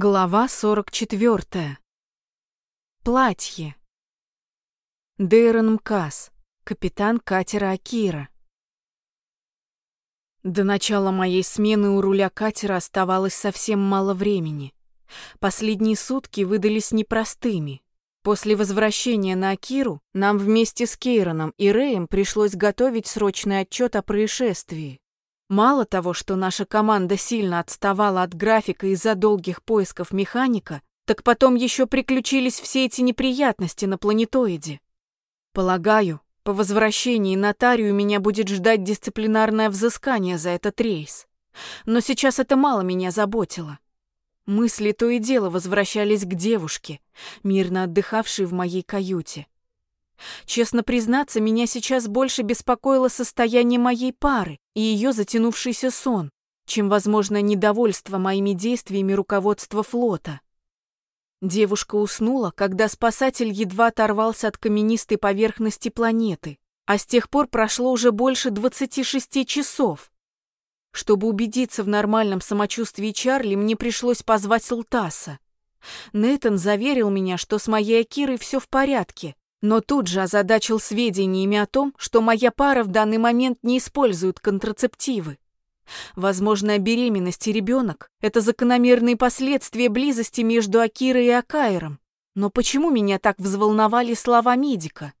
Глава 44. Платье. Дейрон Мкас, капитан катера Акира. До начала моей смены у руля катера оставалось совсем мало времени. Последние сутки выдались непростыми. После возвращения на Акиру нам вместе с Кейроном и Рэем пришлось готовить срочный отчет о происшествии. Мало того, что наша команда сильно отставала от графика из-за долгих поисков механика, так потом еще приключились все эти неприятности на планетоиде. Полагаю, по возвращении на Тарию меня будет ждать дисциплинарное взыскание за этот рейс. Но сейчас это мало меня заботило. Мысли то и дело возвращались к девушке, мирно отдыхавшей в моей каюте. Честно признаться, меня сейчас больше беспокоило состояние моей пары и ее затянувшийся сон, чем возможное недовольство моими действиями руководства флота. Девушка уснула, когда спасатель едва оторвался от каменистой поверхности планеты, а с тех пор прошло уже больше 26 часов. Чтобы убедиться в нормальном самочувствии Чарли, мне пришлось позвать Султаса. Нейтан заверил меня, что с моей Акирой все в порядке, но тут же озадачил сведениями о том, что моя пара в данный момент не использует контрацептивы. Возможная беременность и ребенок – это закономерные последствия близости между Акирой и Акаером. Но почему меня так взволновали слова медика?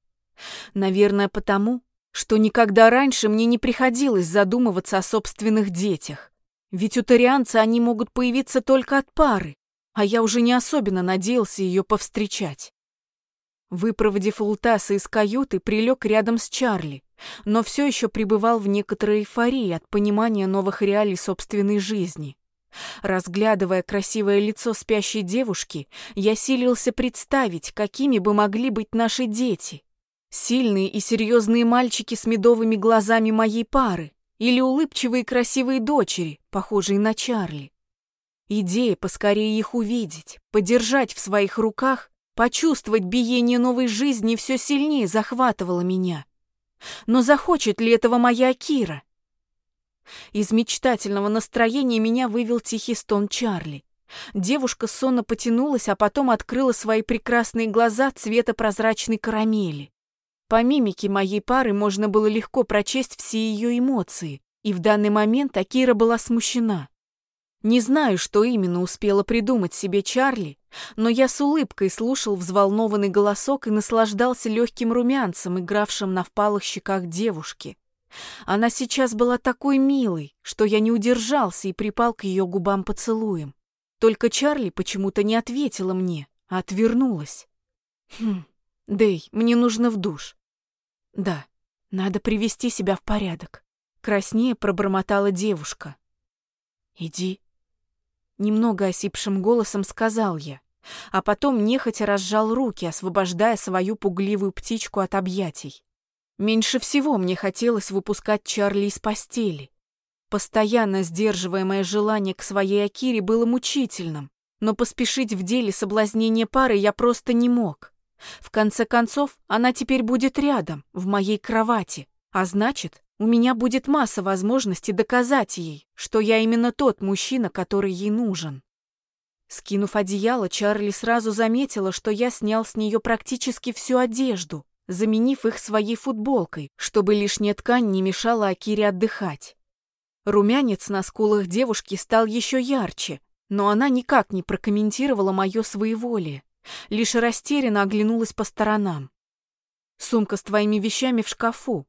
Наверное, потому, что никогда раньше мне не приходилось задумываться о собственных детях. Ведь у тарианца они могут появиться только от пары, а я уже не особенно надеялся ее повстречать. Выпроводив Ултаса из каюты, прилег рядом с Чарли, но все еще пребывал в некоторой эйфории от понимания новых реалий собственной жизни. Разглядывая красивое лицо спящей девушки, я силился представить, какими бы могли быть наши дети. Сильные и серьезные мальчики с медовыми глазами моей пары или улыбчивые красивые дочери, похожие на Чарли. Идея поскорее их увидеть, подержать в своих руках Почувствовать биение новой жизни все сильнее захватывало меня. Но захочет ли этого моя Акира? Из мечтательного настроения меня вывел тихий стон Чарли. Девушка сонно потянулась, а потом открыла свои прекрасные глаза цвета прозрачной карамели. По мимике моей пары можно было легко прочесть все ее эмоции, и в данный момент Акира была смущена. Не знаю, что именно успела придумать себе Чарли, но я с улыбкой слушал взволнованный голосок и наслаждался легким румянцем, игравшим на впалых щеках девушки. Она сейчас была такой милой, что я не удержался и припал к ее губам поцелуем. Только Чарли почему-то не ответила мне, а отвернулась. Хм, Дэй, мне нужно в душ. Да, надо привести себя в порядок. Краснее пробормотала девушка. Иди, Немного осипшим голосом сказал я, а потом нехотя разжал руки, освобождая свою пугливую птичку от объятий. Меньше всего мне хотелось выпускать Чарли из постели. Постоянно сдерживаемое желание к своей Акире было мучительным, но поспешить в деле соблазнения пары я просто не мог. В конце концов, она теперь будет рядом, в моей кровати, а значит, у меня будет масса возможностей доказать ей, что я именно тот мужчина, который ей нужен. Скинув одеяло, Чарли сразу заметила, что я снял с нее практически всю одежду, заменив их своей футболкой, чтобы лишняя ткань не мешала Акире отдыхать. Румянец на скулах девушки стал еще ярче, но она никак не прокомментировала мое своеволие, лишь растерянно оглянулась по сторонам. «Сумка с твоими вещами в шкафу»,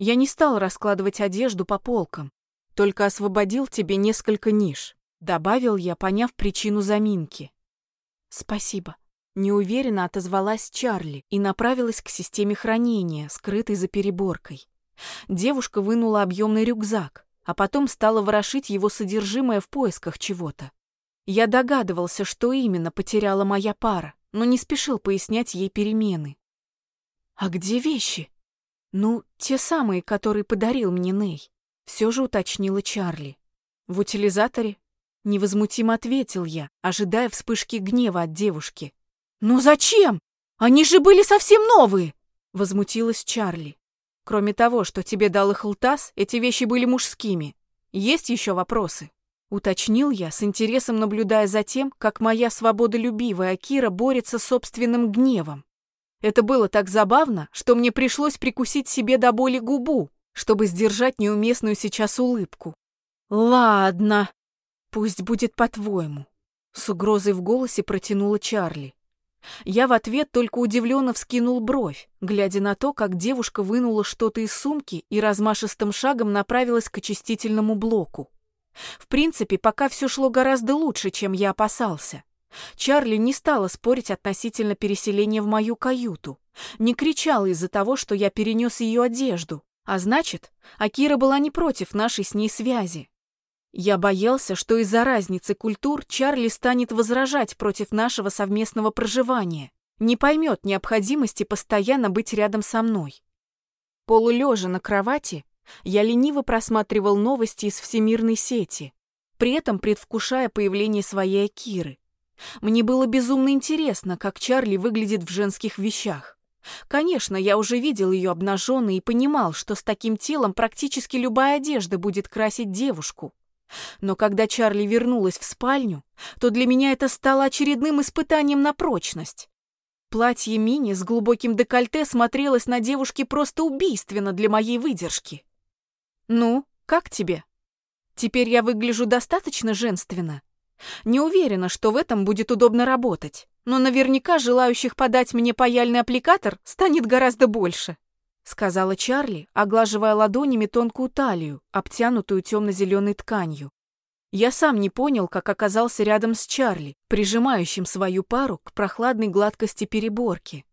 я не стал раскладывать одежду по полкам, только освободил тебе несколько ниш, добавил я, поняв причину заминки. Спасибо. Неуверенно отозвалась Чарли и направилась к системе хранения, скрытой за переборкой. Девушка вынула объемный рюкзак, а потом стала ворошить его содержимое в поисках чего-то. Я догадывался, что именно потеряла моя пара, но не спешил пояснять ей перемены. «А где вещи?» «Ну, те самые, которые подарил мне Ней», — все же уточнила Чарли. «В утилизаторе?» — невозмутимо ответил я, ожидая вспышки гнева от девушки. «Ну зачем? Они же были совсем новые!» — возмутилась Чарли. «Кроме того, что тебе дал их Лтас, эти вещи были мужскими. Есть еще вопросы?» Уточнил я, с интересом наблюдая за тем, как моя свободолюбивая Кира борется с собственным гневом. Это было так забавно, что мне пришлось прикусить себе до боли губу, чтобы сдержать неуместную сейчас улыбку. «Ладно, пусть будет по-твоему», — с угрозой в голосе протянула Чарли. Я в ответ только удивленно вскинул бровь, глядя на то, как девушка вынула что-то из сумки и размашистым шагом направилась к очистительному блоку. В принципе, пока все шло гораздо лучше, чем я опасался. Чарли не стала спорить относительно переселения в мою каюту, не кричала из-за того, что я перенес ее одежду, а значит, Акира была не против нашей с ней связи. Я боялся, что из-за разницы культур Чарли станет возражать против нашего совместного проживания, не поймет необходимости постоянно быть рядом со мной. Полулежа на кровати, я лениво просматривал новости из всемирной сети, при этом предвкушая появление своей Акиры. Мне было безумно интересно, как Чарли выглядит в женских вещах. Конечно, я уже видел ее обнаженной и понимал, что с таким телом практически любая одежда будет красить девушку. Но когда Чарли вернулась в спальню, то для меня это стало очередным испытанием на прочность. Платье мини с глубоким декольте смотрелось на девушке просто убийственно для моей выдержки. «Ну, как тебе? Теперь я выгляжу достаточно женственно? Не уверена, что в этом будет удобно работать, но наверняка желающих подать мне паяльный аппликатор станет гораздо больше» сказала Чарли, оглаживая ладонями тонкую талию, обтянутую темно-зеленой тканью. Я сам не понял, как оказался рядом с Чарли, прижимающим свою пару к прохладной гладкости переборки.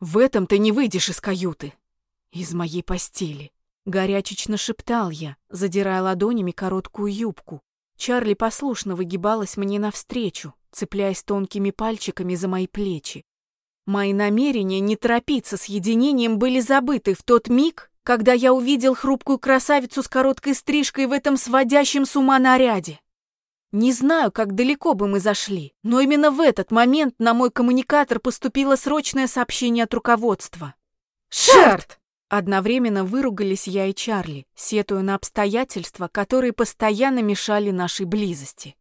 «В этом ты не выйдешь из каюты!» «Из моей постели!» Горячечно шептал я, задирая ладонями короткую юбку. Чарли послушно выгибалась мне навстречу, цепляясь тонкими пальчиками за мои плечи. Мои намерения не торопиться с единением были забыты в тот миг, когда я увидел хрупкую красавицу с короткой стрижкой в этом сводящем с ума наряде. Не знаю, как далеко бы мы зашли, но именно в этот момент на мой коммуникатор поступило срочное сообщение от руководства. «Шерт!» Одновременно выругались я и Чарли, сетуя на обстоятельства, которые постоянно мешали нашей близости.